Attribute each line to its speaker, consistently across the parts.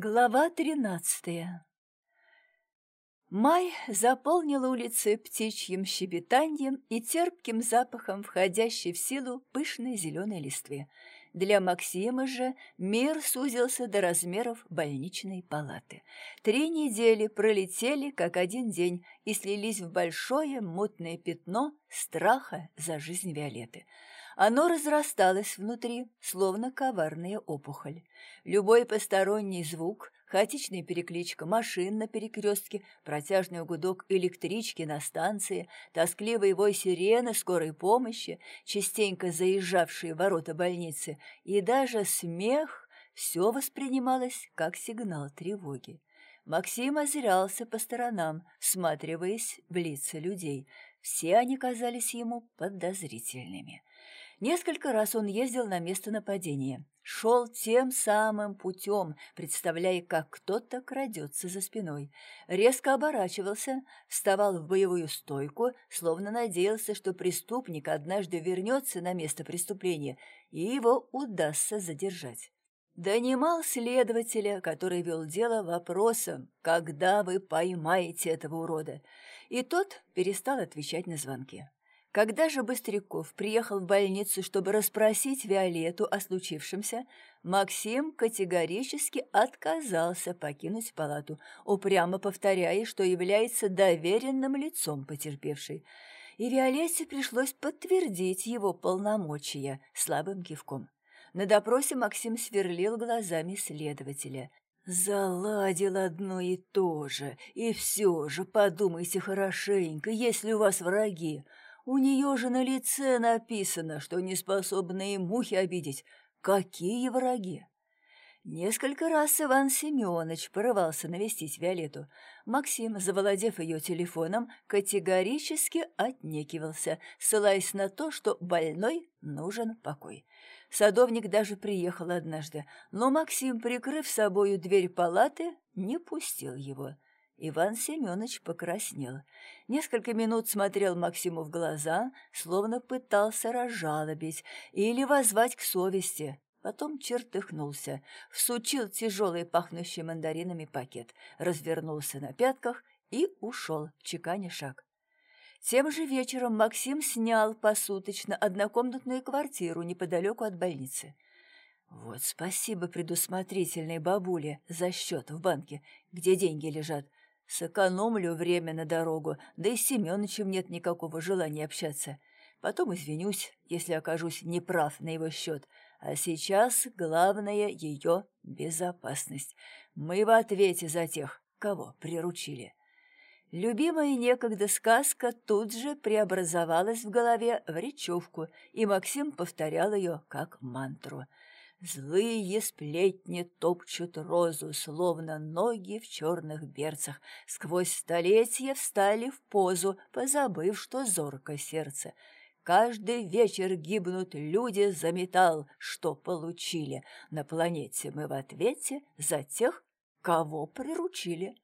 Speaker 1: Глава тринадцатая Май заполнил улицы птичьим щебетанием и терпким запахом входящей в силу пышной зеленой листвы. Для Максима же мир сузился до размеров больничной палаты. Три недели пролетели, как один день, и слились в большое мутное пятно страха за жизнь Виолетты. Оно разрасталось внутри, словно коварная опухоль. Любой посторонний звук, хаотичная перекличка машин на перекрестке, протяжный гудок электрички на станции, тоскливый вой сирены скорой помощи, частенько заезжавшие ворота больницы, и даже смех — все воспринималось как сигнал тревоги. Максим озирался по сторонам, всматриваясь в лица людей. Все они казались ему подозрительными. Несколько раз он ездил на место нападения, шел тем самым путем, представляя, как кто-то крадется за спиной. Резко оборачивался, вставал в боевую стойку, словно надеялся, что преступник однажды вернется на место преступления, и его удастся задержать. Донимал следователя, который вел дело вопросом, когда вы поймаете этого урода, и тот перестал отвечать на звонки. Когда же Быстряков приехал в больницу, чтобы расспросить Виолетту о случившемся, Максим категорически отказался покинуть палату, упрямо повторяя, что является доверенным лицом потерпевшей. И Виолетте пришлось подтвердить его полномочия слабым кивком. На допросе Максим сверлил глазами следователя. «Заладил одно и то же, и все же подумайте хорошенько, если у вас враги, у нее же на лице написано, что не способны мухи обидеть. Какие враги! Несколько раз Иван Семенович порывался навестить Виолетту. Максим, завладев ее телефоном, категорически отнекивался, ссылаясь на то, что больной нужен покой. Садовник даже приехал однажды, но Максим, прикрыв собою дверь палаты, не пустил его. Иван Семенович покраснел. Несколько минут смотрел Максиму в глаза, словно пытался разжалобить или возвать к совести. Потом чертыхнулся, всучил тяжелый пахнущий мандаринами пакет, развернулся на пятках и ушел, чеканя шаг. Тем же вечером Максим снял посуточно однокомнатную квартиру неподалеку от больницы. Вот спасибо предусмотрительной бабуле за счет в банке, где деньги лежат. Сэкономлю время на дорогу, да и с Семёнычем нет никакого желания общаться. Потом извинюсь, если окажусь неправ на его счет. А сейчас главное ее безопасность. Мы в ответе за тех, кого приручили. Любимая некогда сказка тут же преобразовалась в голове в речевку, и Максим повторял ее как мантру — Злые сплетни топчут розу, словно ноги в черных берцах. Сквозь столетия встали в позу, позабыв, что зорко сердце. Каждый вечер гибнут люди за металл, что получили. На планете мы в ответе за тех, кого приручили.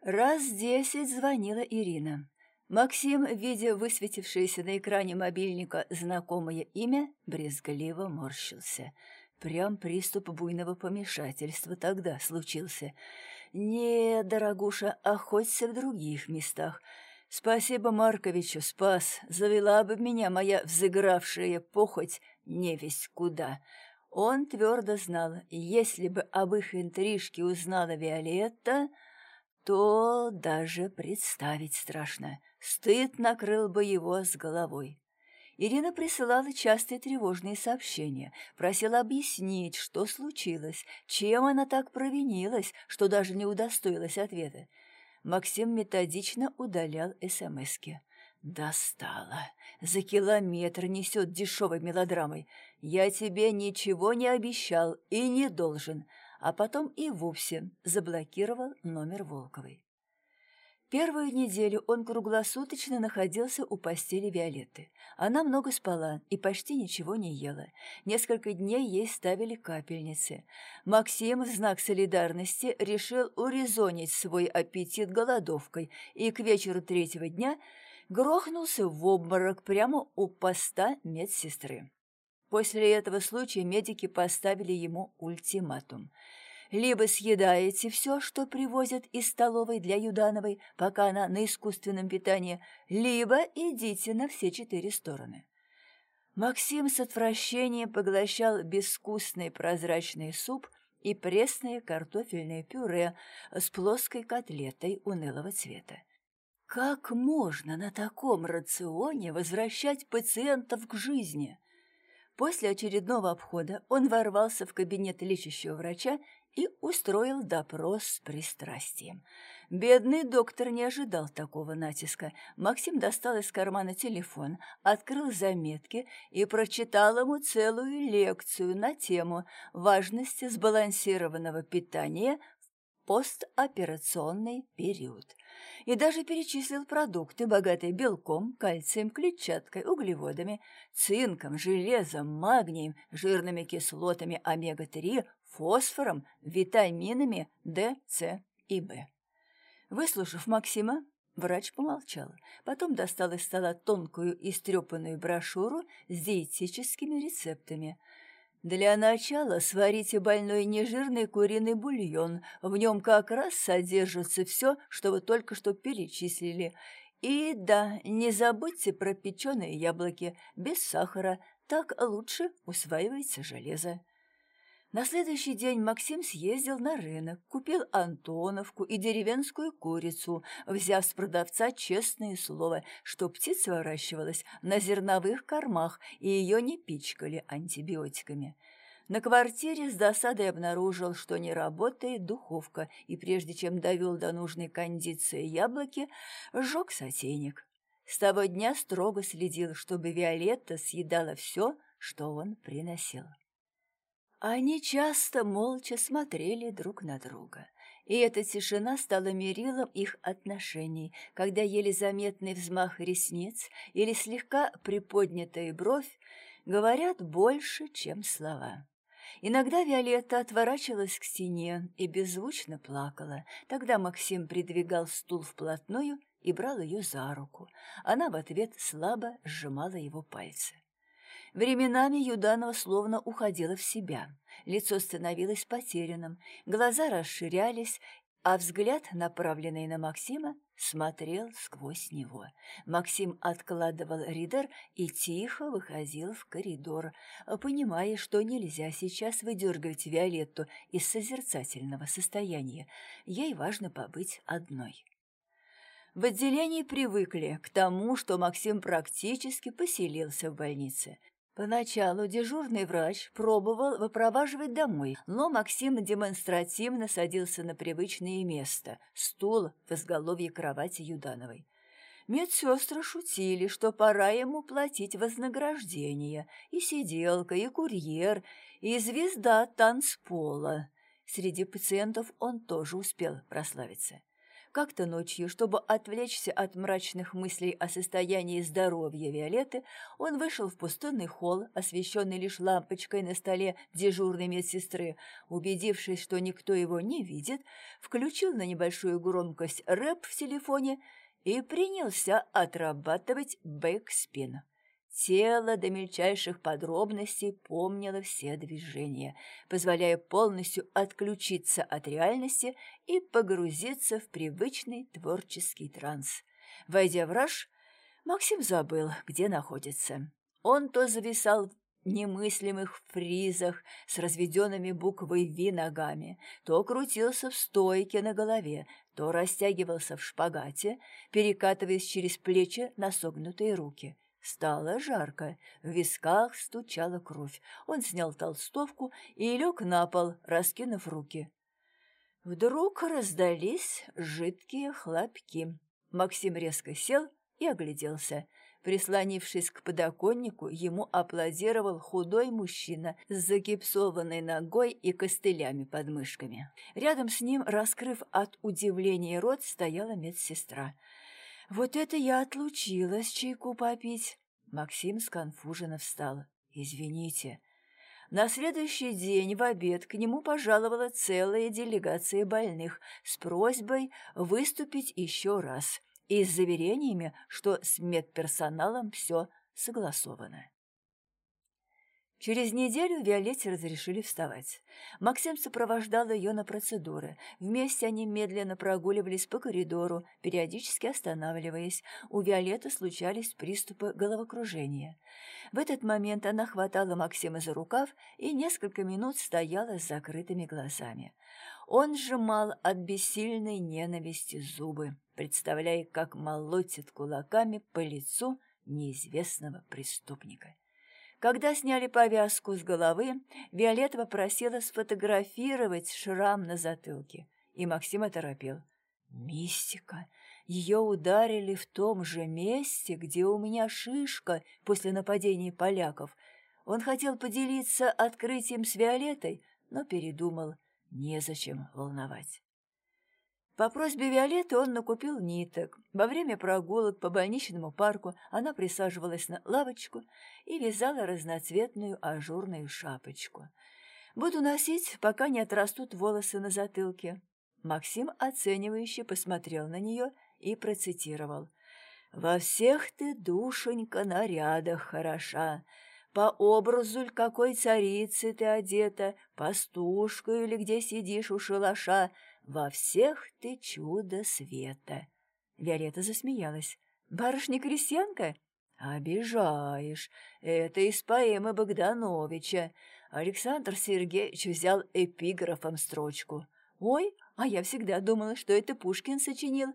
Speaker 1: Раз десять звонила Ирина. Максим, видя высветившееся на экране мобильника знакомое имя, брезгливо морщился — Прям приступ буйного помешательства тогда случился. Не, дорогуша, охоться в других местах. Спасибо Марковичу, спас. Завела бы меня моя взыгравшая похоть невесть куда. Он твердо знал, если бы об их интрижке узнала Виолетта, то даже представить страшно. Стыд накрыл бы его с головой. Ирина присылала частые тревожные сообщения, просила объяснить, что случилось, чем она так провинилась, что даже не удостоилась ответа. Максим методично удалял СМСки. «Достала! За километр несет дешевой мелодрамой. Я тебе ничего не обещал и не должен». А потом и вовсе заблокировал номер Волковой. Первую неделю он круглосуточно находился у постели Виолетты. Она много спала и почти ничего не ела. Несколько дней ей ставили капельницы. Максим в знак солидарности решил урезонить свой аппетит голодовкой и к вечеру третьего дня грохнулся в обморок прямо у поста медсестры. После этого случая медики поставили ему ультиматум – Либо съедаете все, что привозят из столовой для Юдановой, пока она на искусственном питании, либо идите на все четыре стороны. Максим с отвращением поглощал безвкусный прозрачный суп и пресное картофельное пюре с плоской котлетой унылого цвета. Как можно на таком рационе возвращать пациентов к жизни? После очередного обхода он ворвался в кабинет лечащего врача и устроил допрос с пристрастием. Бедный доктор не ожидал такого натиска. Максим достал из кармана телефон, открыл заметки и прочитал ему целую лекцию на тему важности сбалансированного питания в постоперационный период и даже перечислил продукты, богатые белком, кальцием, клетчаткой, углеводами, цинком, железом, магнием, жирными кислотами омега-3, фосфором, витаминами D, C и B. Выслушав Максима, врач помолчал, потом достал из стола тонкую истрепанную брошюру с диетическими рецептами. Для начала сварите больной нежирный куриный бульон. В нем как раз содержится все, что вы только что перечислили. И да, не забудьте про печеные яблоки, без сахара, так лучше усваивается железо. На следующий день Максим съездил на рынок, купил антоновку и деревенскую курицу, взяв с продавца честное слово, что птица выращивалась на зерновых кормах и ее не пичкали антибиотиками. На квартире с досадой обнаружил, что не работает духовка, и прежде чем довел до нужной кондиции яблоки, сжег сотейник. С того дня строго следил, чтобы Виолетта съедала все, что он приносил. Они часто молча смотрели друг на друга, и эта тишина стала мерилом их отношений, когда еле заметный взмах ресниц или слегка приподнятая бровь говорят больше, чем слова. Иногда Виолетта отворачивалась к стене и беззвучно плакала. Тогда Максим придвигал стул вплотную и брал ее за руку. Она в ответ слабо сжимала его пальцы. Временами Юданова словно уходила в себя. Лицо становилось потерянным, глаза расширялись, а взгляд, направленный на Максима, смотрел сквозь него. Максим откладывал ридер и тихо выходил в коридор, понимая, что нельзя сейчас выдергивать Виолетту из созерцательного состояния. Ей важно побыть одной. В отделении привыкли к тому, что Максим практически поселился в больнице. Поначалу дежурный врач пробовал выпроваживать домой, но Максим демонстративно садился на привычное место – стул в изголовье кровати Юдановой. Медсестры шутили, что пора ему платить вознаграждение, и сиделка, и курьер, и звезда танцпола. Среди пациентов он тоже успел прославиться. Как-то ночью, чтобы отвлечься от мрачных мыслей о состоянии здоровья Виолетты, он вышел в пустынный холл, освещенный лишь лампочкой на столе дежурной медсестры. Убедившись, что никто его не видит, включил на небольшую громкость рэп в телефоне и принялся отрабатывать бэкспин. Тело до мельчайших подробностей помнило все движения, позволяя полностью отключиться от реальности и погрузиться в привычный творческий транс. Войдя в раж, Максим забыл, где находится. Он то зависал в немыслимых фризах с разведенными буквой «Ви» ногами, то крутился в стойке на голове, то растягивался в шпагате, перекатываясь через плечи на согнутые руки – Стало жарко, в висках стучала кровь. Он снял толстовку и лег на пол, раскинув руки. Вдруг раздались жидкие хлопки. Максим резко сел и огляделся. Прислонившись к подоконнику, ему аплодировал худой мужчина с загипсованной ногой и костылями под мышками. Рядом с ним, раскрыв от удивления рот, стояла медсестра. «Вот это я отлучилась чайку попить!» Максим сконфуженно встал. «Извините». На следующий день в обед к нему пожаловала целая делегация больных с просьбой выступить еще раз и с заверениями, что с медперсоналом все согласовано. Через неделю Виолетте разрешили вставать. Максим сопровождал ее на процедуры. Вместе они медленно прогуливались по коридору, периодически останавливаясь. У Виолетты случались приступы головокружения. В этот момент она хватала Максима за рукав и несколько минут стояла с закрытыми глазами. Он сжимал от бессильной ненависти зубы, представляя, как молотит кулаками по лицу неизвестного преступника. Когда сняли повязку с головы, Виолетта попросила сфотографировать шрам на затылке, и Максим оторопел. «Мистика! Ее ударили в том же месте, где у меня шишка после нападения поляков. Он хотел поделиться открытием с Виолеттой, но передумал. Незачем волновать. По просьбе Виолетты он накупил ниток. Во время прогулок по больничному парку она присаживалась на лавочку и вязала разноцветную ажурную шапочку. «Буду носить, пока не отрастут волосы на затылке». Максим оценивающе посмотрел на нее и процитировал. «Во всех ты, душенька, нарядах хороша, по образу какой царицы ты одета, пастушкой или где сидишь у шалаша, во всех ты чудо света. Виолетта засмеялась. Барышня-крестьянка? Обижаешь. Это из поэмы Богдановича. Александр Сергеевич взял эпиграфом строчку. Ой, а я всегда думала, что это Пушкин сочинил.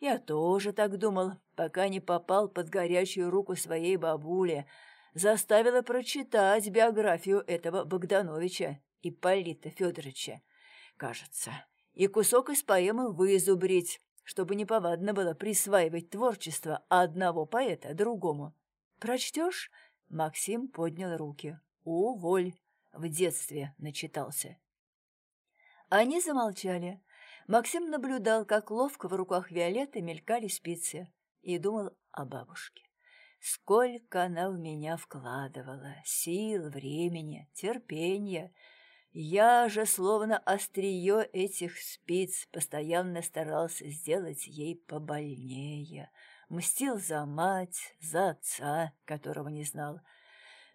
Speaker 1: Я тоже так думал, пока не попал под горячую руку своей бабули. Заставила прочитать биографию этого Богдановича, Ипполита Федоровича. Кажется, и кусок из поэмы вызубрить, чтобы неповадно было присваивать творчество одного поэта другому. Прочтешь? Максим поднял руки. Уволь! В детстве начитался. Они замолчали. Максим наблюдал, как ловко в руках Виолетты мелькали спицы, и думал о бабушке. Сколько она в меня вкладывала, сил, времени, терпения, я же, словно острие этих спиц, постоянно старался сделать ей побольнее. Мстил за мать, за отца, которого не знал.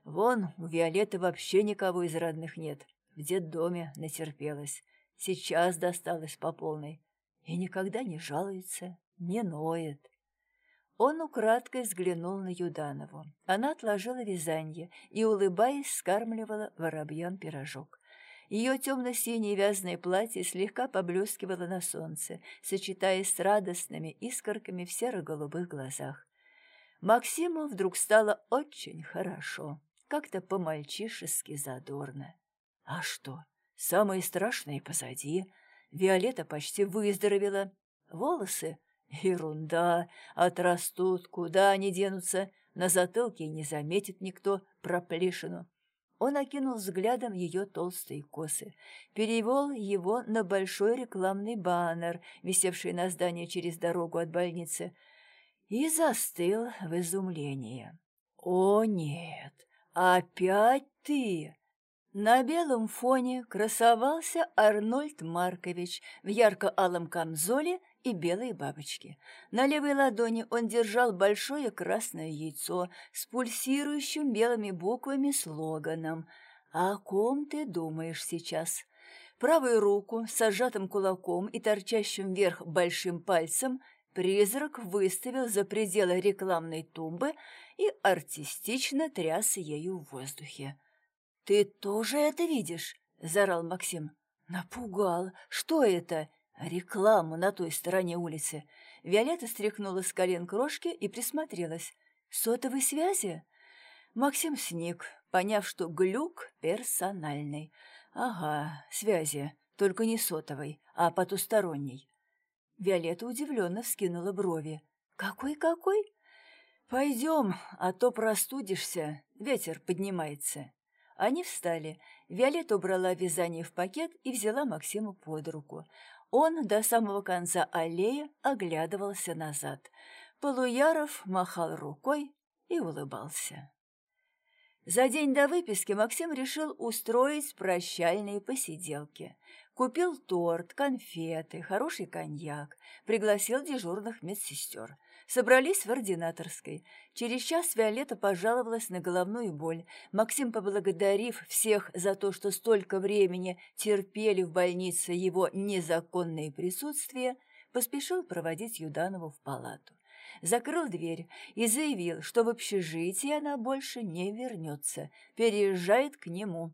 Speaker 1: Вон, у Виолетты вообще никого из родных нет. В детдоме натерпелась. Сейчас досталась по полной. И никогда не жалуется, не ноет. Он украдкой взглянул на Юданову. Она отложила вязание и, улыбаясь, скармливала воробьям пирожок. Ее темно-синее вязаное платье слегка поблескивало на солнце, сочетаясь с радостными искорками в серо-голубых глазах. Максиму вдруг стало очень хорошо, как-то по-мальчишески задорно. А что, самое страшное позади. Виолетта почти выздоровела. Волосы? Ерунда, отрастут, куда они денутся. На затылке не заметит никто проплешину. Он окинул взглядом ее толстые косы, перевел его на большой рекламный баннер, висевший на здании через дорогу от больницы, и застыл в изумлении. «О, нет! Опять ты!» На белом фоне красовался Арнольд Маркович в ярко-алом камзоле и белые бабочки. На левой ладони он держал большое красное яйцо с пульсирующим белыми буквами слоганом «О ком ты думаешь сейчас?». Правую руку с сжатым кулаком и торчащим вверх большим пальцем призрак выставил за пределы рекламной тумбы и артистично тряс ею в воздухе. «Ты тоже это видишь?» — заорал Максим. «Напугал. Что это?» Реклама на той стороне улицы. Виолетта стряхнула с колен крошки и присмотрелась. Сотовой связи? Максим сник, поняв, что глюк персональный. Ага, связи, только не сотовой, а потусторонней. Виолетта удивленно вскинула брови. «Какой-какой?» «Пойдем, а то простудишься, ветер поднимается». Они встали. Виолетта убрала вязание в пакет и взяла Максима под руку. Он до самого конца аллеи оглядывался назад. Полуяров махал рукой и улыбался. За день до выписки Максим решил устроить прощальные посиделки. Купил торт, конфеты, хороший коньяк, пригласил дежурных медсестер. Собрались в ординаторской. Через час Виолетта пожаловалась на головную боль. Максим, поблагодарив всех за то, что столько времени терпели в больнице его незаконное присутствие, поспешил проводить Юданову в палату. Закрыл дверь и заявил, что в общежитие она больше не вернется, переезжает к нему.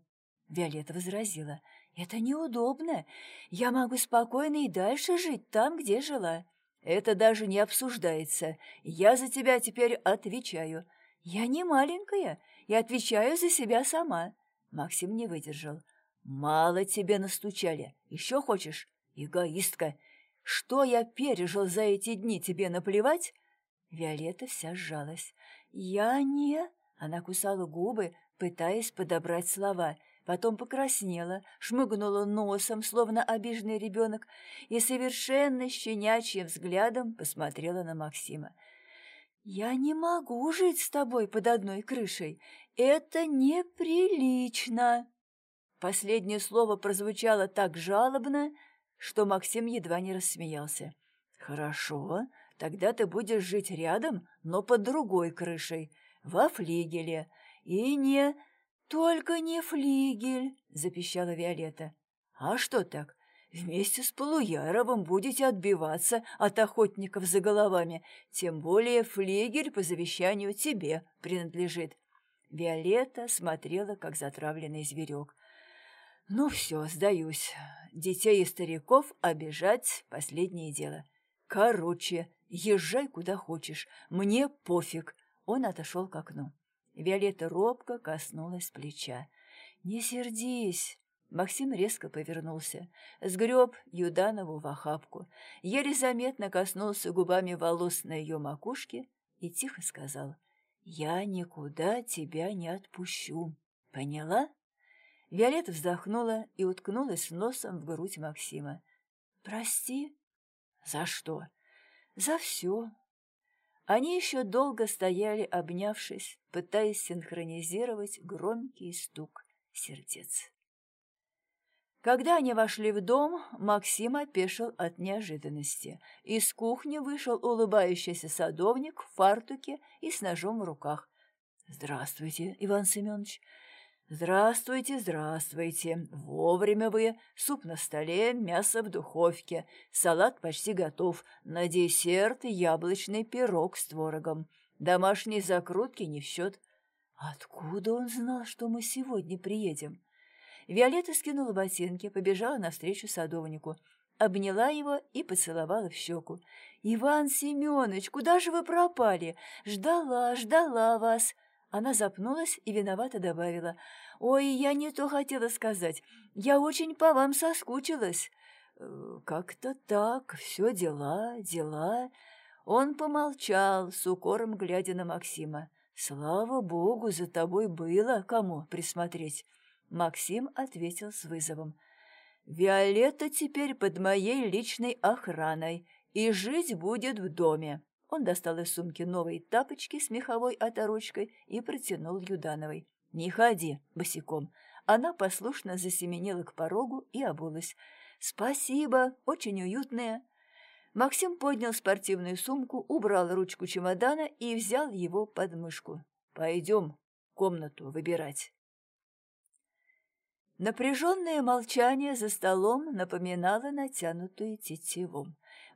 Speaker 1: Виолетта возразила, «Это неудобно. Я могу спокойно и дальше жить там, где жила». «Это даже не обсуждается. Я за тебя теперь отвечаю». «Я не маленькая и отвечаю за себя сама». Максим не выдержал. «Мало тебе настучали. Еще хочешь? Эгоистка. Что я пережил за эти дни, тебе наплевать?» Виолетта вся сжалась. «Я не...» Она кусала губы, пытаясь подобрать слова – потом покраснела, шмыгнула носом, словно обиженный ребенок, и совершенно щенячьим взглядом посмотрела на Максима. «Я не могу жить с тобой под одной крышей. Это неприлично!» Последнее слово прозвучало так жалобно, что Максим едва не рассмеялся. «Хорошо, тогда ты будешь жить рядом, но под другой крышей, во флигеле, и не «Только не флигель!» — запищала Виолетта. «А что так? Вместе с Полуяровым будете отбиваться от охотников за головами, тем более флигель по завещанию тебе принадлежит». Виолетта смотрела, как затравленный зверек. «Ну все, сдаюсь. Детей и стариков обижать — последнее дело. Короче, езжай куда хочешь, мне пофиг». Он отошел к окну. Виолетта робко коснулась плеча. «Не сердись!» Максим резко повернулся, сгреб Юданову в охапку, еле заметно коснулся губами волос на ее макушке и тихо сказал, «Я никуда тебя не отпущу. Поняла?» Виолетта вздохнула и уткнулась носом в грудь Максима. «Прости». «За что?» «За все. Они еще долго стояли, обнявшись, пытаясь синхронизировать громкий стук сердец. Когда они вошли в дом, Максим опешил от неожиданности. Из кухни вышел улыбающийся садовник в фартуке и с ножом в руках. «Здравствуйте, Иван Семенович!» «Здравствуйте, здравствуйте! Вовремя вы! Суп на столе, мясо в духовке, салат почти готов, на десерт яблочный пирог с творогом. Домашние закрутки не в счет». «Откуда он знал, что мы сегодня приедем?» Виолетта скинула ботинки, побежала навстречу садовнику, обняла его и поцеловала в щеку. «Иван Семенович, куда же вы пропали? Ждала, ждала вас!» Она запнулась и виновато добавила. «Ой, я не то хотела сказать. Я очень по вам соскучилась». «Э, «Как-то так, все дела, дела». Он помолчал, с укором глядя на Максима. «Слава богу, за тобой было кому присмотреть». Максим ответил с вызовом. «Виолетта теперь под моей личной охраной и жить будет в доме». Он достал из сумки новые тапочки с меховой оторочкой и протянул Юдановой. «Не ходи босиком». Она послушно засеменила к порогу и обулась. «Спасибо, очень уютная». Максим поднял спортивную сумку, убрал ручку чемодана и взял его под мышку. «Пойдем комнату выбирать». Напряженное молчание за столом напоминало натянутую тетиву.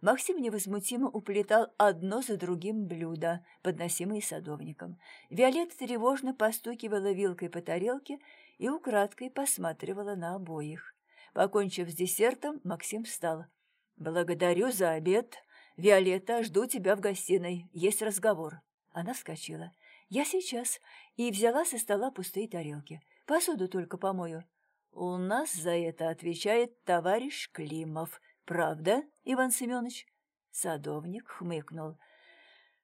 Speaker 1: Максим невозмутимо уплетал одно за другим блюда, подносимые садовником. Виолетта тревожно постукивала вилкой по тарелке и украдкой посматривала на обоих. Покончив с десертом, Максим встал. «Благодарю за обед. Виолетта, жду тебя в гостиной. Есть разговор». Она вскочила. «Я сейчас». И взяла со стола пустые тарелки. «Посуду только помою». «У нас за это отвечает товарищ Климов», «Правда, Иван Семенович?» Садовник хмыкнул.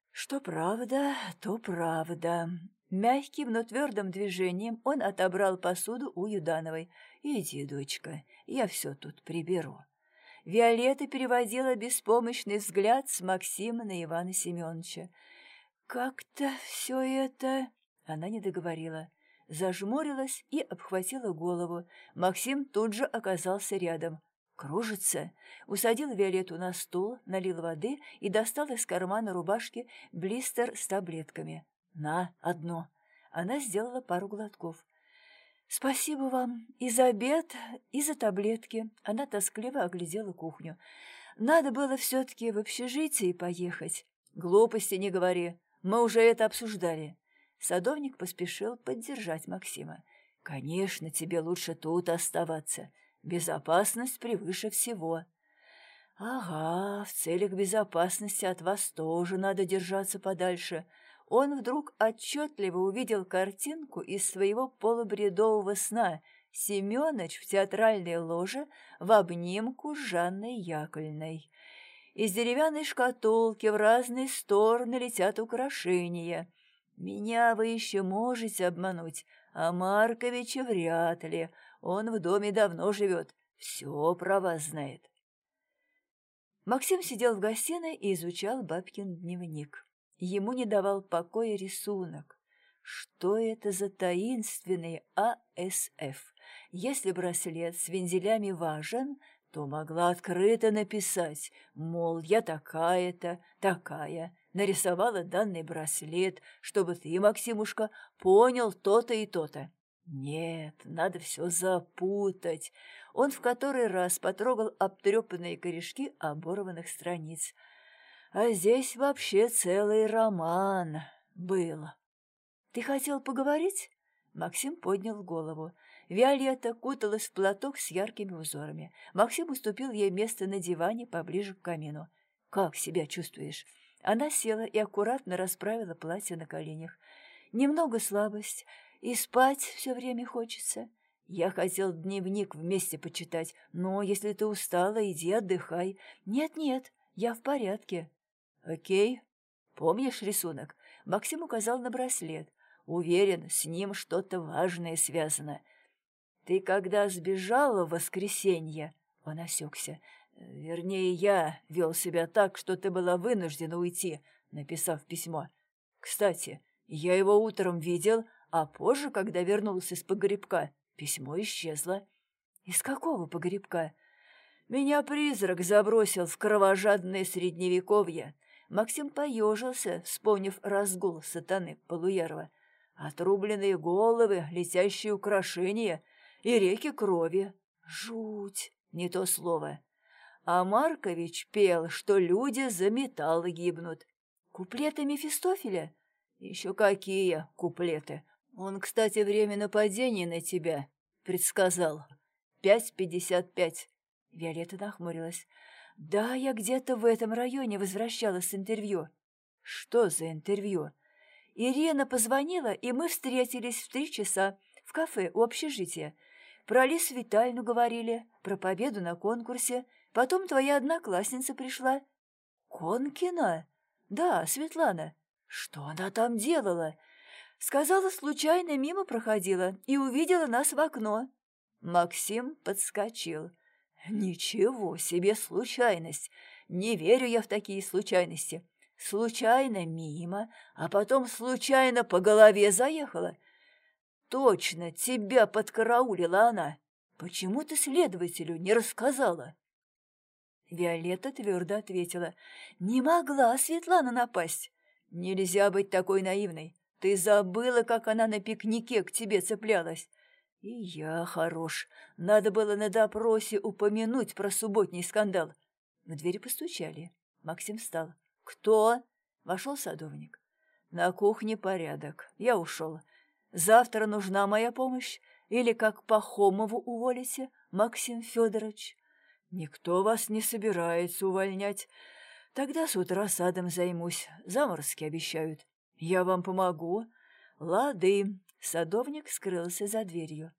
Speaker 1: «Что правда, то правда». Мягким, но твердым движением он отобрал посуду у Юдановой. «Иди, дочка, я все тут приберу». Виолетта переводила беспомощный взгляд с Максима на Ивана Семеновича. «Как-то все это...» Она не договорила. Зажмурилась и обхватила голову. Максим тут же оказался рядом. Кружится. Усадил Виолетту на стул, налил воды и достал из кармана рубашки блистер с таблетками. «На, одно». Она сделала пару глотков. «Спасибо вам и за обед, и за таблетки». Она тоскливо оглядела кухню. «Надо было все-таки в общежитие поехать». «Глупости не говори. Мы уже это обсуждали». Садовник поспешил поддержать Максима. «Конечно, тебе лучше тут оставаться. Безопасность превыше всего». «Ага, в целях безопасности от вас тоже надо держаться подальше он вдруг отчетливо увидел картинку из своего полубредового сна Семёныч в театральной ложе в обнимку с Жанной Яковлевной. Из деревянной шкатулки в разные стороны летят украшения. Меня вы еще можете обмануть, а Марковича вряд ли. Он в доме давно живет, все про вас знает. Максим сидел в гостиной и изучал бабкин дневник. Ему не давал покоя рисунок. Что это за таинственный АСФ? Если браслет с вензелями важен, то могла открыто написать, мол, я такая-то, такая, нарисовала данный браслет, чтобы ты, Максимушка, понял то-то и то-то. Нет, надо все запутать. Он в который раз потрогал обтрепанные корешки оборванных страниц – а здесь вообще целый роман был. Ты хотел поговорить? Максим поднял голову. Виолетта куталась в платок с яркими узорами. Максим уступил ей место на диване поближе к камину. «Как себя чувствуешь?» Она села и аккуратно расправила платье на коленях. «Немного слабость, и спать все время хочется. Я хотел дневник вместе почитать, но если ты устала, иди отдыхай. Нет-нет, я в порядке». «Окей. Помнишь рисунок?» Максим указал на браслет. «Уверен, с ним что-то важное связано. Ты когда сбежала в воскресенье...» Он осекся. «Вернее, я вел себя так, что ты была вынуждена уйти», написав письмо. «Кстати, я его утром видел, а позже, когда вернулся из погребка, письмо исчезло». «Из какого погребка?» «Меня призрак забросил в кровожадное средневековье. Максим поежился, вспомнив разгул сатаны Полуярова. Отрубленные головы, летящие украшения и реки крови. Жуть, не то слово. А Маркович пел, что люди за металл гибнут. Куплеты Мефистофеля? Еще какие куплеты? Он, кстати, время нападения на тебя предсказал. Пять пятьдесят пять. Виолетта нахмурилась. «Да, я где-то в этом районе возвращалась с интервью». «Что за интервью?» «Ирина позвонила, и мы встретились в три часа в кафе у общежития. Про Алису Витальну говорили, про победу на конкурсе. Потом твоя одноклассница пришла». «Конкина?» «Да, Светлана». «Что она там делала?» «Сказала, случайно мимо проходила и увидела нас в окно». Максим подскочил. Ничего себе случайность! Не верю я в такие случайности. Случайно мимо, а потом случайно по голове заехала. Точно, тебя подкараулила она. Почему ты следователю не рассказала? Виолетта твердо ответила. Не могла Светлана напасть. Нельзя быть такой наивной. Ты забыла, как она на пикнике к тебе цеплялась. И я хорош. Надо было на допросе упомянуть про субботний скандал. В двери постучали. Максим встал. «Кто?» Вошел садовник. «На кухне порядок. Я ушел. Завтра нужна моя помощь? Или как Пахомову уволите, Максим Федорович?» «Никто вас не собирается увольнять. Тогда с утра садом займусь. Заморозки обещают. Я вам помогу. Лады. Садовник скрылся за дверью.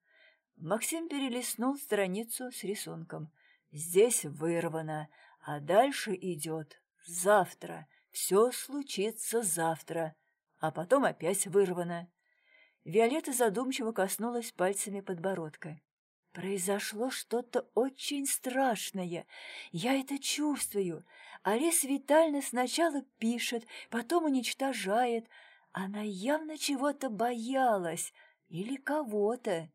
Speaker 1: Максим перелистнул страницу с рисунком. Здесь вырвано, а дальше идет завтра. Все случится завтра, а потом опять вырвано. Виолетта задумчиво коснулась пальцами подбородка. Произошло что-то очень страшное. Я это чувствую. Алис Витальевна сначала пишет, потом уничтожает, она явно чего-то боялась или кого-то.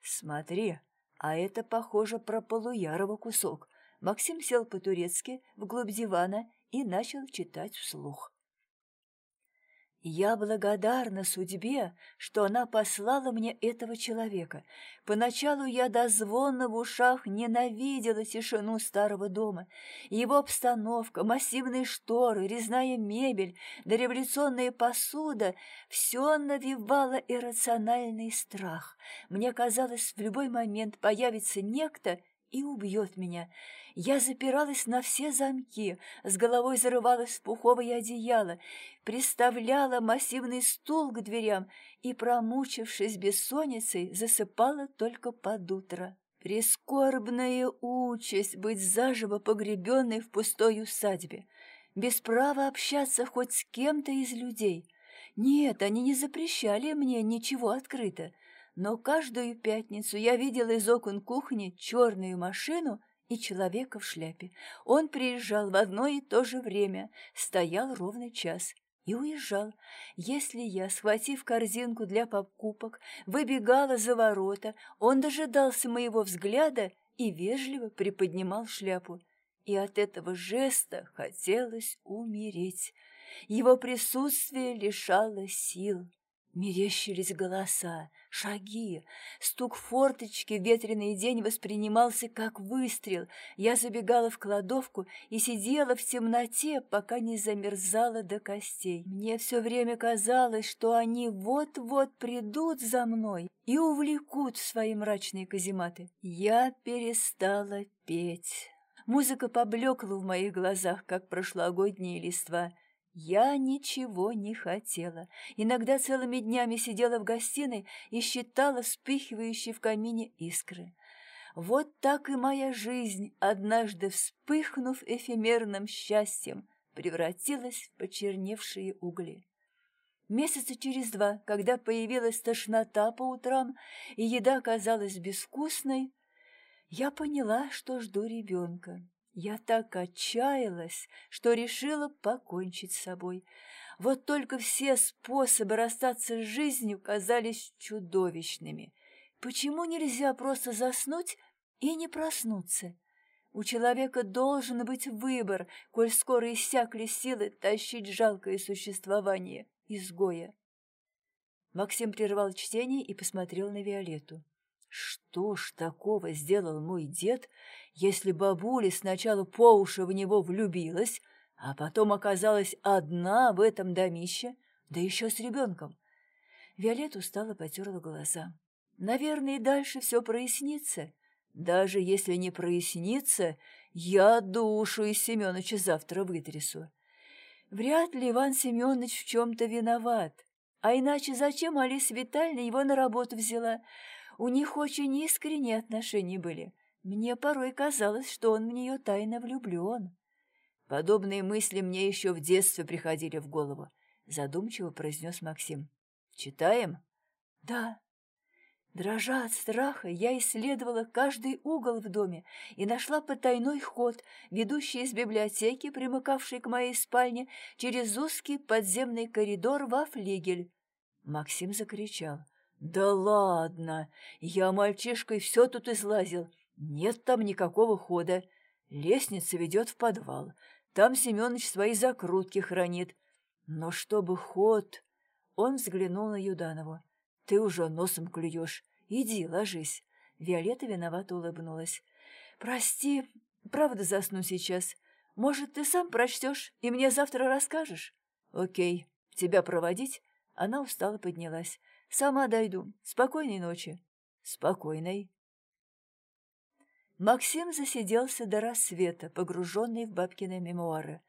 Speaker 1: Смотри, А это, похоже, про Полуярова кусок. Максим сел по-турецки вглубь дивана и начал читать вслух. Я благодарна судьбе, что она послала мне этого человека. Поначалу я до звона в ушах ненавидела тишину старого дома. Его обстановка, массивные шторы, резная мебель, дореволюционная посуда — все навевало иррациональный страх. Мне казалось, в любой момент появится некто и убьет меня. Я запиралась на все замки, с головой зарывалась в пуховое одеяло, приставляла массивный стул к дверям и, промучившись бессонницей, засыпала только под утро. Прискорбная участь быть заживо погребенной в пустой усадьбе, без права общаться хоть с кем-то из людей. Нет, они не запрещали мне ничего открыто, но каждую пятницу я видела из окон кухни черную машину и человека в шляпе. Он приезжал в одно и то же время, стоял ровно час и уезжал. Если я, схватив корзинку для покупок, выбегала за ворота, он дожидался моего взгляда и вежливо приподнимал шляпу. И от этого жеста хотелось умереть. Его присутствие лишало сил. Мерещились голоса, шаги. Стук форточки в ветреный день воспринимался как выстрел. Я забегала в кладовку и сидела в темноте, пока не замерзала до костей. Мне все время казалось, что они вот-вот придут за мной и увлекут в свои мрачные казематы. Я перестала петь. Музыка поблекла в моих глазах, как прошлогодние листва — я ничего не хотела. Иногда целыми днями сидела в гостиной и считала вспыхивающие в камине искры. Вот так и моя жизнь, однажды вспыхнув эфемерным счастьем, превратилась в почерневшие угли. Месяца через два, когда появилась тошнота по утрам и еда казалась безвкусной, я поняла, что жду ребенка. Я так отчаялась, что решила покончить с собой. Вот только все способы расстаться с жизнью казались чудовищными. Почему нельзя просто заснуть и не проснуться? У человека должен быть выбор, коль скоро иссякли силы тащить жалкое существование изгоя. Максим прервал чтение и посмотрел на Виолетту. Что ж такого сделал мой дед, если бабуля сначала по уши в него влюбилась, а потом оказалась одна в этом домище, да еще с ребенком. Виолетта устало потерла глаза. Наверное, и дальше все прояснится. Даже если не прояснится, я душу из Семеновича завтра вытрясу. Вряд ли Иван Семенович в чем-то виноват. А иначе зачем Алиса Витальевна его на работу взяла? У них очень искренние отношения были. Мне порой казалось, что он в нее тайно влюблен. Подобные мысли мне еще в детстве приходили в голову, задумчиво произнес Максим. Читаем? Да. Дрожа от страха, я исследовала каждый угол в доме и нашла потайной ход, ведущий из библиотеки, примыкавший к моей спальне, через узкий подземный коридор во флигель. Максим закричал. «Да ладно! Я мальчишкой все тут излазил. Нет там никакого хода. Лестница ведет в подвал. Там Семенович свои закрутки хранит. Но чтобы ход... Он взглянул на Юданову. Ты уже носом клюешь. Иди, ложись. Виолетта виновато улыбнулась. Прости, правда засну сейчас. Может, ты сам прочтешь и мне завтра расскажешь? Окей. Тебя проводить? Она устало поднялась. Сама дойду. Спокойной ночи. Спокойной. Максим засиделся до рассвета, погруженный в бабкины мемуары.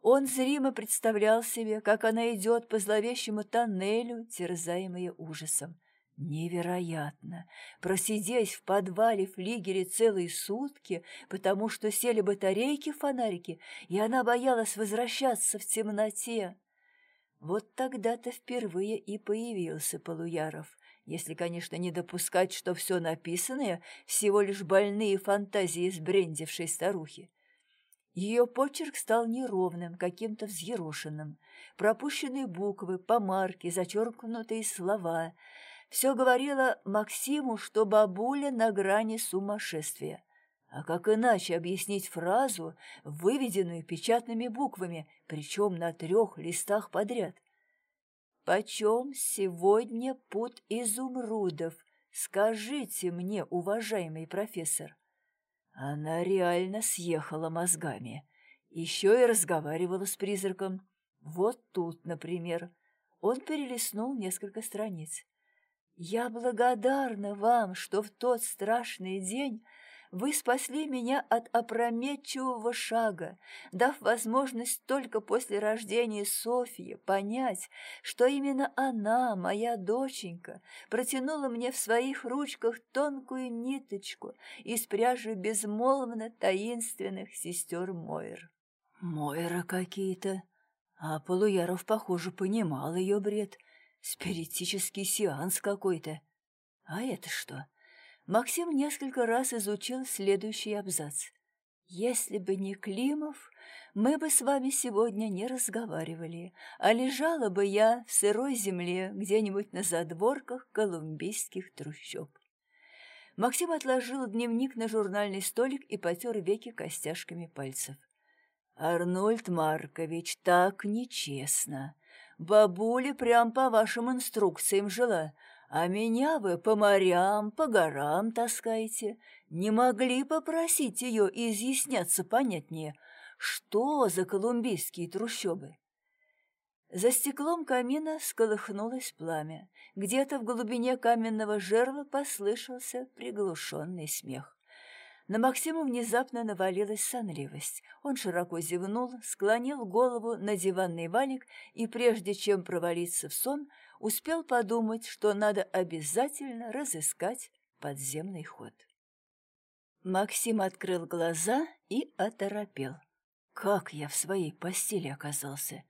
Speaker 1: Он зримо представлял себе, как она идет по зловещему тоннелю, терзаемая ужасом. Невероятно! Просидеть в подвале флигере целые сутки, потому что сели батарейки-фонарики, и она боялась возвращаться в темноте. Вот тогда-то впервые и появился Полуяров если, конечно, не допускать, что все написанное — всего лишь больные фантазии сбрендившей старухи. Ее почерк стал неровным, каким-то взъерошенным. Пропущенные буквы, помарки, зачеркнутые слова — Все говорила Максиму, что бабуля на грани сумасшествия. А как иначе объяснить фразу, выведенную печатными буквами, причем на трех листах подряд? «Почем сегодня пут изумрудов? Скажите мне, уважаемый профессор». Она реально съехала мозгами. Еще и разговаривала с призраком. Вот тут, например. Он перелистнул несколько страниц. «Я благодарна вам, что в тот страшный день вы спасли меня от опрометчивого шага, дав возможность только после рождения Софьи понять, что именно она, моя доченька, протянула мне в своих ручках тонкую ниточку из пряжи безмолвно таинственных сестер Мойр. Мойра какие-то. А Полуяров, похоже, понимал ее бред. Спиритический сеанс какой-то. А это что? Максим несколько раз изучил следующий абзац. «Если бы не Климов, мы бы с вами сегодня не разговаривали, а лежала бы я в сырой земле где-нибудь на задворках колумбийских трущоб». Максим отложил дневник на журнальный столик и потер веки костяшками пальцев. «Арнольд Маркович, так нечестно. Бабуля прям по вашим инструкциям жила, а меня вы по морям, по горам таскаете. Не могли попросить ее изъясняться понятнее, что за колумбийские трущобы?» За стеклом камина сколыхнулось пламя. Где-то в глубине каменного жерла послышался приглушенный смех. На Максима внезапно навалилась сонливость. Он широко зевнул, склонил голову на диванный валик и, прежде чем провалиться в сон, успел подумать, что надо обязательно разыскать подземный ход. Максим открыл глаза и оторопел. Как я в своей постели оказался?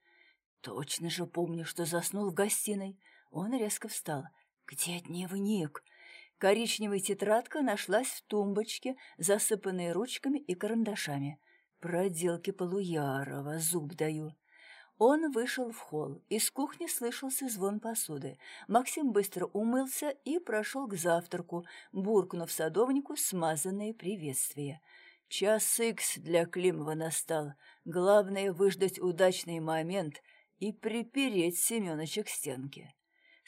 Speaker 1: Точно же помню, что заснул в гостиной. Он резко встал. «Где дневник?» Коричневая тетрадка нашлась в тумбочке, засыпанной ручками и карандашами. Проделки Полуярова, зуб даю. Он вышел в холл. Из кухни слышался звон посуды. Максим быстро умылся и прошел к завтраку, буркнув садовнику смазанные приветствия. Час икс для Климова настал. Главное — выждать удачный момент и припереть Семёныча к стенке.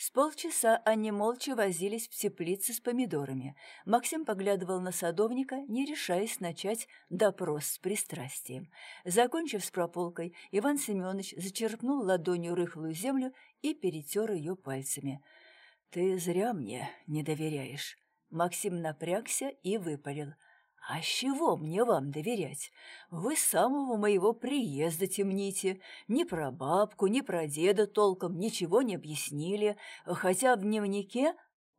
Speaker 1: С полчаса они молча возились в теплице с помидорами. Максим поглядывал на садовника, не решаясь начать допрос с пристрастием. Закончив с прополкой, Иван Семенович зачерпнул ладонью рыхлую землю и перетер ее пальцами. «Ты зря мне не доверяешь». Максим напрягся и выпалил – «А с чего мне вам доверять? Вы с самого моего приезда темните. Ни про бабку, ни про деда толком ничего не объяснили, хотя в дневнике...»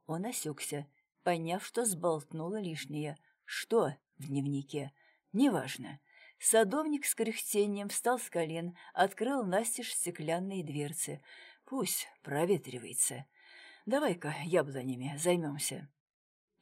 Speaker 1: Он осекся, поняв, что сболтнуло лишнее. «Что в дневнике? Неважно». Садовник с кряхтением встал с колен, открыл настежь стеклянные дверцы. «Пусть проветривается. Давай-ка яблонями займемся».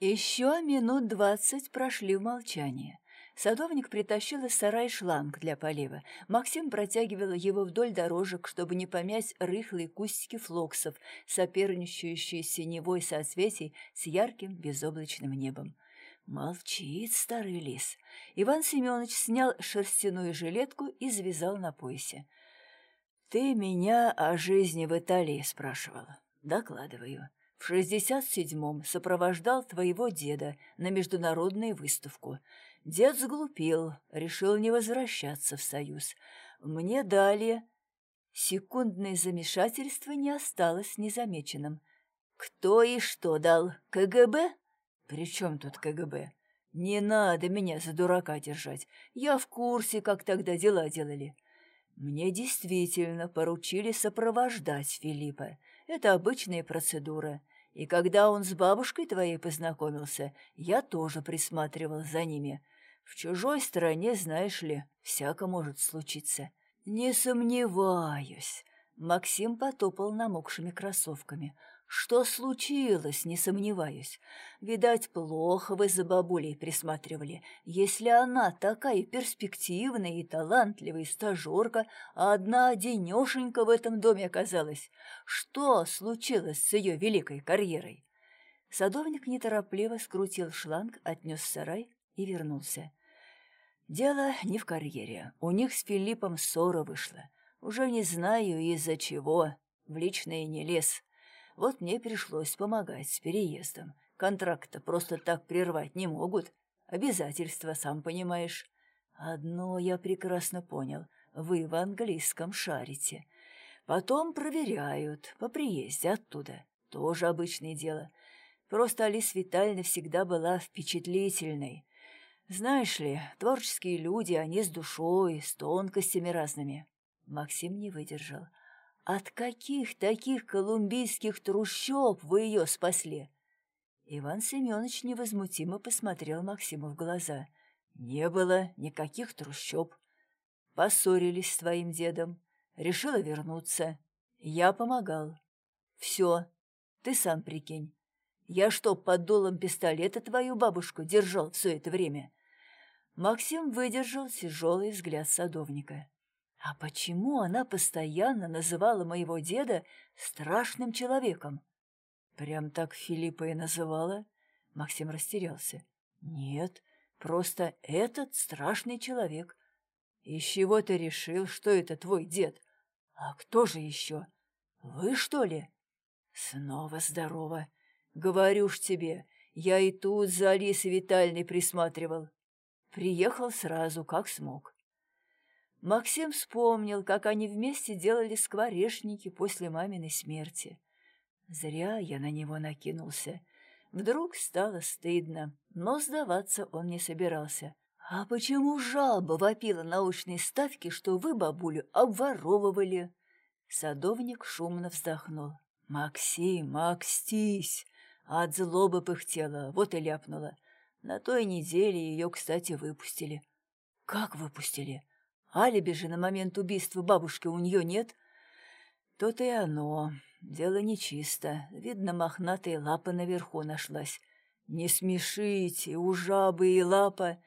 Speaker 1: Еще минут двадцать прошли в молчании. Садовник притащил из сарая шланг для полива. Максим протягивал его вдоль дорожек, чтобы не помять рыхлые кустики флоксов, соперничающие синевой соцветий с ярким безоблачным небом. Молчит старый лис. Иван Семенович снял шерстяную жилетку и завязал на поясе. «Ты меня о жизни в Италии спрашивал. Докладываю. В шестьдесят седьмом сопровождал твоего деда на международную выставку. Дед сглупил, решил не возвращаться в Союз. Мне дали... Секундное замешательство не осталось незамеченным. «Кто и что дал? КГБ?» «При чем тут КГБ?» «Не надо меня за дурака держать. Я в курсе, как тогда дела делали». Мне действительно поручили сопровождать Филиппа. Это обычная процедура. И когда он с бабушкой твоей познакомился, я тоже присматривал за ними. В чужой стране, знаешь ли, всяко может случиться. Не сомневаюсь. Максим потопал намокшими кроссовками. Что случилось, не сомневаюсь. Видать, плохо вы за бабулей присматривали. Если она такая перспективная и талантливая стажерка, а одна денешенька в этом доме оказалась, что случилось с ее великой карьерой? Садовник неторопливо скрутил шланг, отнес сарай и вернулся. Дело не в карьере. У них с Филиппом ссора вышла. Уже не знаю, из-за чего. В личное не лез. Вот мне пришлось помогать с переездом. Контракт-то просто так прервать не могут. Обязательства, сам понимаешь. Одно я прекрасно понял. Вы в английском шарите. Потом проверяют по приезде оттуда. Тоже обычное дело. Просто Алис Витальевна всегда была впечатлительной. Знаешь ли, творческие люди, они с душой, с тонкостями разными. Максим не выдержал. От каких таких колумбийских трущоб вы ее спасли? Иван Семенович невозмутимо посмотрел Максиму в глаза. Не было никаких трущоб. Поссорились с твоим дедом. Решила вернуться. Я помогал. Все. Ты сам прикинь. Я что, под дулом пистолета твою бабушку держал все это время?» Максим выдержал тяжелый взгляд садовника. «А почему она постоянно называла моего деда страшным человеком?» «Прям так Филиппа и называла?» Максим растерялся. «Нет, просто этот страшный человек. Из чего ты решил, что это твой дед? А кто же еще? Вы, что ли?» «Снова здорово!» Говорю ж тебе, я и тут за Алисой Витальной присматривал. Приехал сразу, как смог. Максим вспомнил, как они вместе делали скворечники после маминой смерти. Зря я на него накинулся. Вдруг стало стыдно, но сдаваться он не собирался. «А почему жалоба вопила научной ставки, что вы, бабулю, обворовывали?» Садовник шумно вздохнул. «Максим, Макстись! от злобы пыхтела, вот и ляпнула. На той неделе ее, кстати, выпустили. Как выпустили? Алиби же на момент убийства бабушки у нее нет? То-то и оно. Дело нечисто. Видно, мохнатая лапа наверху нашлась. Не смешите, у жабы и лапа.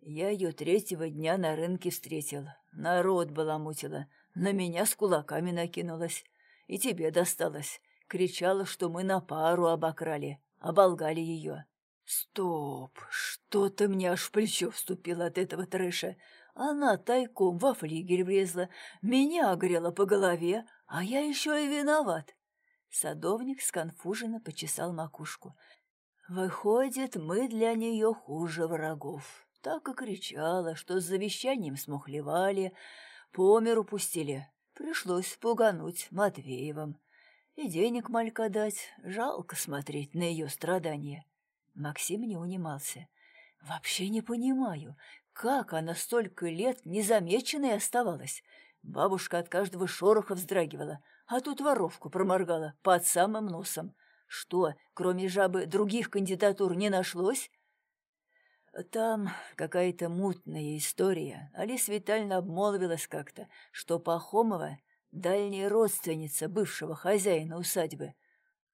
Speaker 1: Я ее третьего дня на рынке встретил. Народ баламутила. На меня с кулаками накинулась. И тебе досталось. Кричала, что мы на пару обокрали, оболгали ее. Стоп, что-то мне аж в плечо вступило от этого трэша. Она тайком во флигель влезла, меня огрела по голове, а я еще и виноват. Садовник сконфуженно почесал макушку. Выходит, мы для нее хуже врагов. Так и кричала, что с завещанием смухлевали, по миру пустили. Пришлось пугануть Матвеевым. И денег малька дать, жалко смотреть на ее страдания. Максим не унимался. Вообще не понимаю, как она столько лет незамеченной оставалась. Бабушка от каждого шороха вздрагивала, а тут воровку проморгала под самым носом. Что, кроме жабы, других кандидатур не нашлось? Там какая-то мутная история. Алиса Витальевна обмолвилась как-то, что Пахомова дальняя родственница бывшего хозяина усадьбы.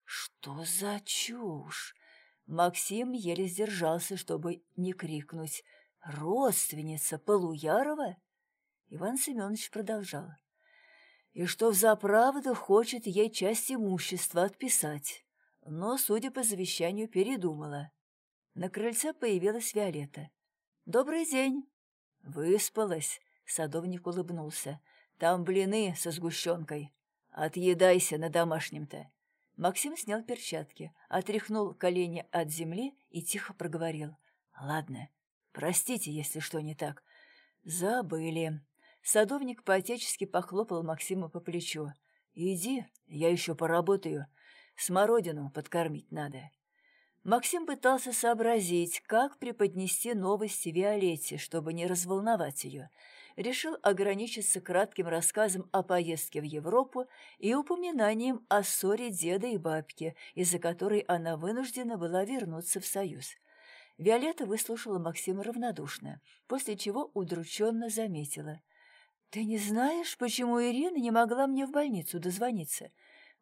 Speaker 1: Что за чушь? Максим еле сдержался, чтобы не крикнуть. «Родственница Полуярова?» Иван Семенович продолжал. «И что взаправду хочет ей часть имущества отписать, но, судя по завещанию, передумала». На крыльце появилась Виолетта. «Добрый день!» «Выспалась», — садовник улыбнулся. Там блины со сгущенкой. Отъедайся на домашнем-то. Максим снял перчатки, отряхнул колени от земли и тихо проговорил. «Ладно, простите, если что не так. Забыли». Садовник поотечески похлопал Максима по плечу. «Иди, я еще поработаю. Смородину подкормить надо». Максим пытался сообразить, как преподнести новости Виолетте, чтобы не разволновать ее – решил ограничиться кратким рассказом о поездке в Европу и упоминанием о ссоре деда и бабки, из-за которой она вынуждена была вернуться в Союз. Виолетта выслушала Максима равнодушно, после чего удрученно заметила. «Ты не знаешь, почему Ирина не могла мне в больницу дозвониться?»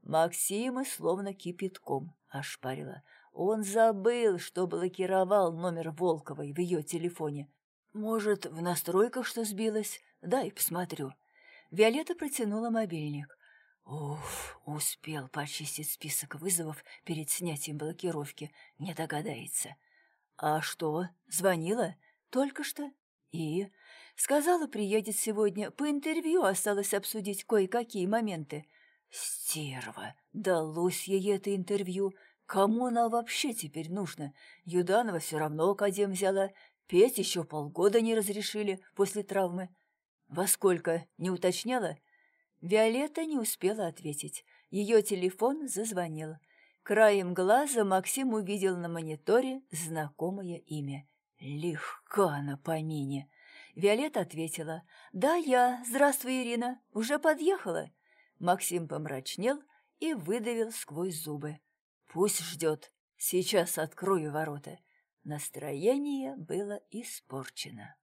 Speaker 1: Максима словно кипятком ошпарила. Он забыл, что блокировал номер Волковой в ее телефоне. «Может, в настройках что сбилось? Дай посмотрю». Виолетта протянула мобильник. Уф, успел почистить список вызовов перед снятием блокировки, не догадается. А что, звонила? Только что? И? Сказала, приедет сегодня. По интервью осталось обсудить кое-какие моменты. Стерва! Далось ей это интервью. Кому она вообще теперь нужна? Юданова все равно академ взяла. Петь еще полгода не разрешили после травмы. Во сколько, не уточняла? Виолетта не успела ответить. Ее телефон зазвонил. Краем глаза Максим увидел на мониторе знакомое имя. Легка на помине. Виолетта ответила. «Да, я. Здравствуй, Ирина. Уже подъехала?» Максим помрачнел и выдавил сквозь зубы. «Пусть ждет. Сейчас открою ворота». Настроение было испорчено.